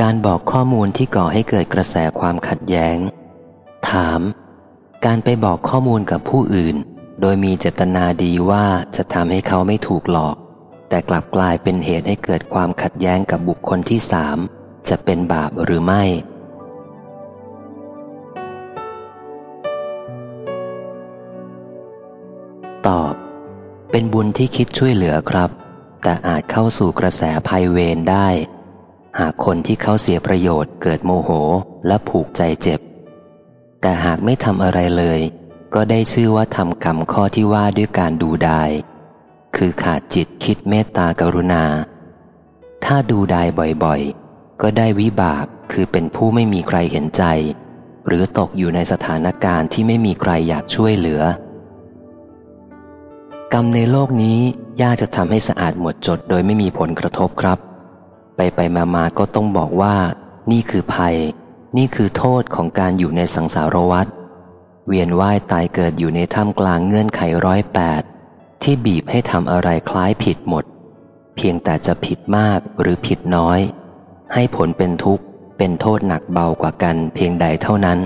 การบอกข้อมูลที่ก่อให้เกิดกระแสความขัดแย้ง ถาม การไปบอกข้อมูลกับผู้อื่น โดยมีเจตนาดีว่าจะทำให้เขาไม่ถูกหลอก แต่กลับกลายเป็นเหตุให้เกิดความขัดแย้งกับบุคคลที่สามจะเป็นบาปหรือไม่ ตอบ เป็นบุญที่คิดช่วยเหลือครับ แต่อาจเข้าสู่กระแสภัยเวรได้ หากคนที่เขาเสียประโยชน์เกิดโมโหและผูกใจเจ็บ แต่หากไม่ทำอะไรเลย ก็ได้ชื่อว่าทำกรรมข้อที่ว่าด้วยการดูดาย คือขาดจิตคิดเมตตากรุณา ถ้าดูดายบ่อยๆ ก็ได้วิบากคือเป็นผู้ไม่มีใครเห็นใจ หรือตกอยู่ในสถานการณ์ที่ไม่มีใครอยากช่วยเหลือ กรรมในโลกนี้ยากจะทำให้สะอาดหมดจดโดยไม่มีผลกระทบครับ ไปไปมามาก็ต้องบอกว่า นี่คือภัย นี่คือโทษของการอยู่ในสังสารวัฏเวียนว่ายตายเกิดอยู่ในถ้ำกลางเงื่อนไขร้อยแปดที่บีบให้ทำอะไรคล้ายผิดหมด เพียงแต่จะผิดมากหรือผิดน้อย ให้ผลเป็นทุกข์เป็นโทษหนักเบากว่ากันเพียงใดเท่านั้น